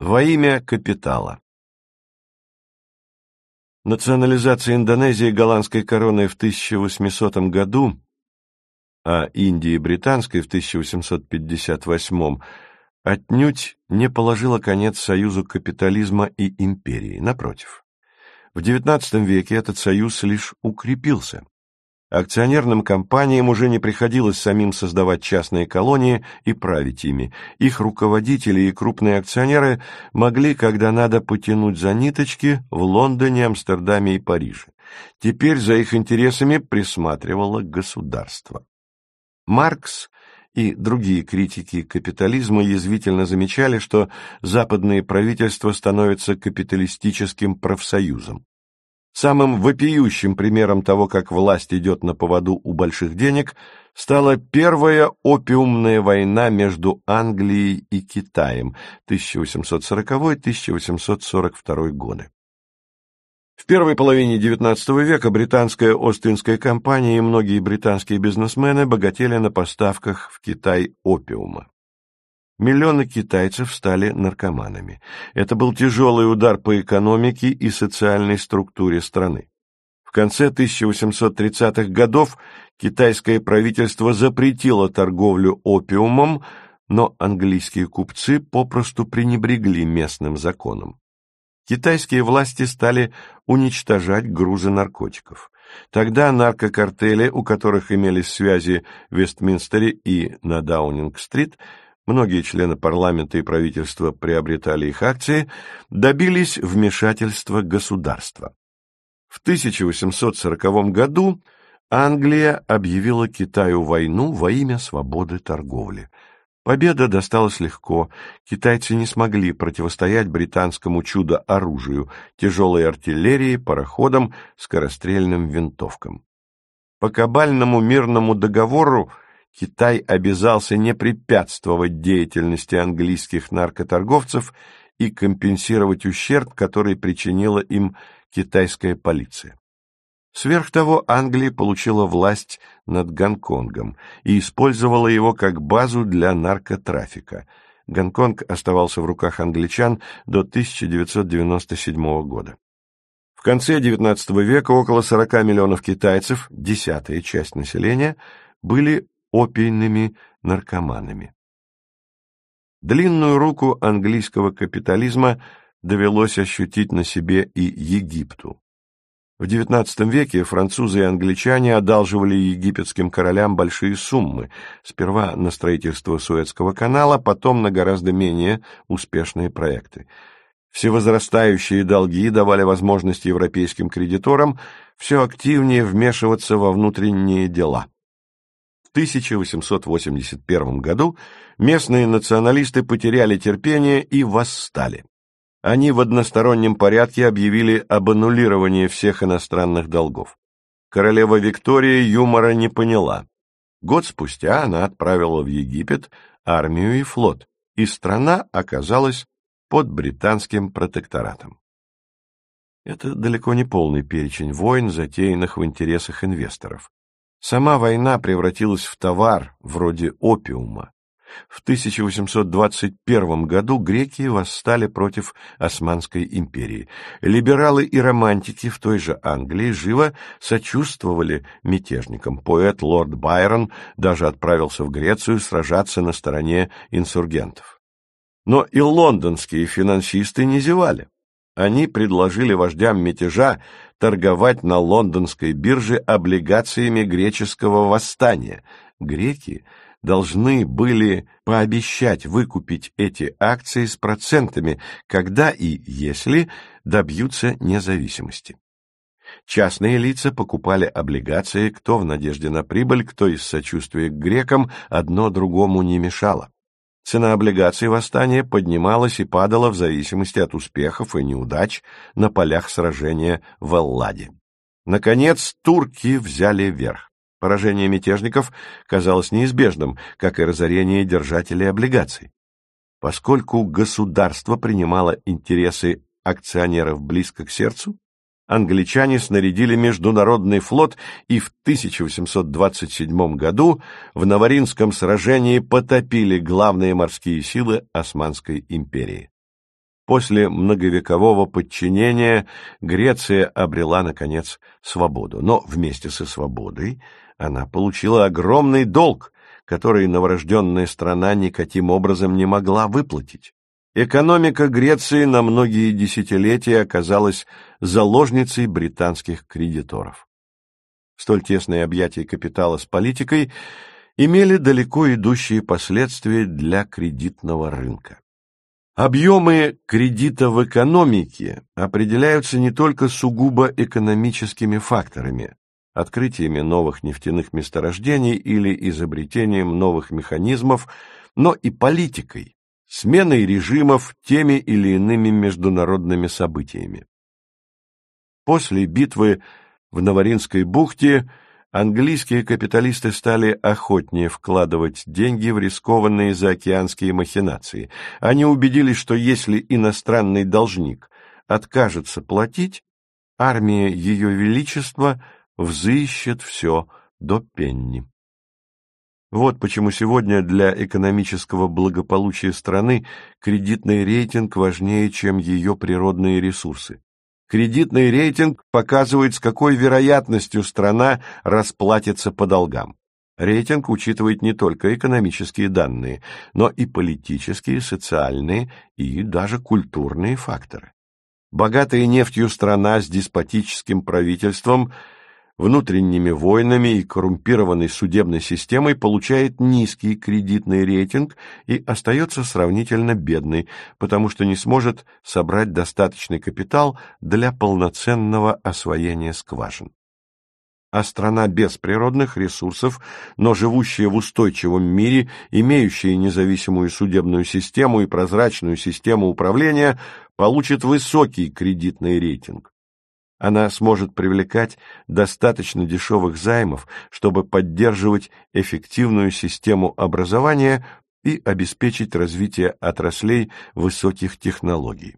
Во имя капитала Национализация Индонезии голландской короной в 1800 году, а Индии британской в 1858 отнюдь не положила конец союзу капитализма и империи, напротив. В XIX веке этот союз лишь укрепился. Акционерным компаниям уже не приходилось самим создавать частные колонии и править ими. Их руководители и крупные акционеры могли, когда надо, потянуть за ниточки в Лондоне, Амстердаме и Париже. Теперь за их интересами присматривало государство. Маркс и другие критики капитализма язвительно замечали, что западные правительства становятся капиталистическим профсоюзом. Самым вопиющим примером того, как власть идет на поводу у больших денег, стала Первая опиумная война между Англией и Китаем 1840-1842 годы. В первой половине XIX века британская Остинская компания и многие британские бизнесмены богатели на поставках в Китай опиума. Миллионы китайцев стали наркоманами. Это был тяжелый удар по экономике и социальной структуре страны. В конце 1830-х годов китайское правительство запретило торговлю опиумом, но английские купцы попросту пренебрегли местным законом. Китайские власти стали уничтожать грузы наркотиков. Тогда наркокартели, у которых имелись связи в Вестминстере и на Даунинг-стрит, многие члены парламента и правительства приобретали их акции, добились вмешательства государства. В 1840 году Англия объявила Китаю войну во имя свободы торговли. Победа досталась легко, китайцы не смогли противостоять британскому чудо-оружию, тяжелой артиллерии, пароходам, скорострельным винтовкам. По кабальному мирному договору Китай обязался не препятствовать деятельности английских наркоторговцев и компенсировать ущерб, который причинила им китайская полиция. Сверх того, Англия получила власть над Гонконгом и использовала его как базу для наркотрафика. Гонконг оставался в руках англичан до 1997 года. В конце XIX века около 40 миллионов китайцев, десятая часть населения, были опийными наркоманами. Длинную руку английского капитализма довелось ощутить на себе и Египту. В XIX веке французы и англичане одалживали египетским королям большие суммы, сперва на строительство Суэцкого канала, потом на гораздо менее успешные проекты. Всевозрастающие долги давали возможность европейским кредиторам все активнее вмешиваться во внутренние дела. 1881 году местные националисты потеряли терпение и восстали. Они в одностороннем порядке объявили об аннулировании всех иностранных долгов. Королева Виктория юмора не поняла. Год спустя она отправила в Египет армию и флот, и страна оказалась под британским протекторатом. Это далеко не полный перечень войн, затеянных в интересах инвесторов. Сама война превратилась в товар, вроде опиума. В 1821 году греки восстали против Османской империи. Либералы и романтики в той же Англии живо сочувствовали мятежникам. Поэт лорд Байрон даже отправился в Грецию сражаться на стороне инсургентов. Но и лондонские финансисты не зевали. Они предложили вождям мятежа торговать на лондонской бирже облигациями греческого восстания. Греки должны были пообещать выкупить эти акции с процентами, когда и если добьются независимости. Частные лица покупали облигации, кто в надежде на прибыль, кто из сочувствия к грекам, одно другому не мешало. Цена облигаций восстания поднималась и падала в зависимости от успехов и неудач на полях сражения в Элладе. Наконец, турки взяли верх. Поражение мятежников казалось неизбежным, как и разорение держателей облигаций. Поскольку государство принимало интересы акционеров близко к сердцу, англичане снарядили международный флот и в 1827 году в Новоринском сражении потопили главные морские силы Османской империи. После многовекового подчинения Греция обрела, наконец, свободу. Но вместе со свободой она получила огромный долг, который новорожденная страна никаким образом не могла выплатить. Экономика Греции на многие десятилетия оказалась заложницей британских кредиторов. Столь тесные объятия капитала с политикой имели далеко идущие последствия для кредитного рынка. Объемы кредита в экономике определяются не только сугубо экономическими факторами, открытиями новых нефтяных месторождений или изобретением новых механизмов, но и политикой, сменой режимов теми или иными международными событиями. После битвы в Новоринской бухте английские капиталисты стали охотнее вкладывать деньги в рискованные заокеанские махинации. Они убедились, что если иностранный должник откажется платить, армия Ее Величества взыщет все до пенни. Вот почему сегодня для экономического благополучия страны кредитный рейтинг важнее, чем ее природные ресурсы. Кредитный рейтинг показывает, с какой вероятностью страна расплатится по долгам. Рейтинг учитывает не только экономические данные, но и политические, социальные и даже культурные факторы. Богатая нефтью страна с деспотическим правительством – внутренними войнами и коррумпированной судебной системой получает низкий кредитный рейтинг и остается сравнительно бедной, потому что не сможет собрать достаточный капитал для полноценного освоения скважин. А страна без природных ресурсов, но живущая в устойчивом мире, имеющая независимую судебную систему и прозрачную систему управления, получит высокий кредитный рейтинг. Она сможет привлекать достаточно дешевых займов, чтобы поддерживать эффективную систему образования и обеспечить развитие отраслей высоких технологий.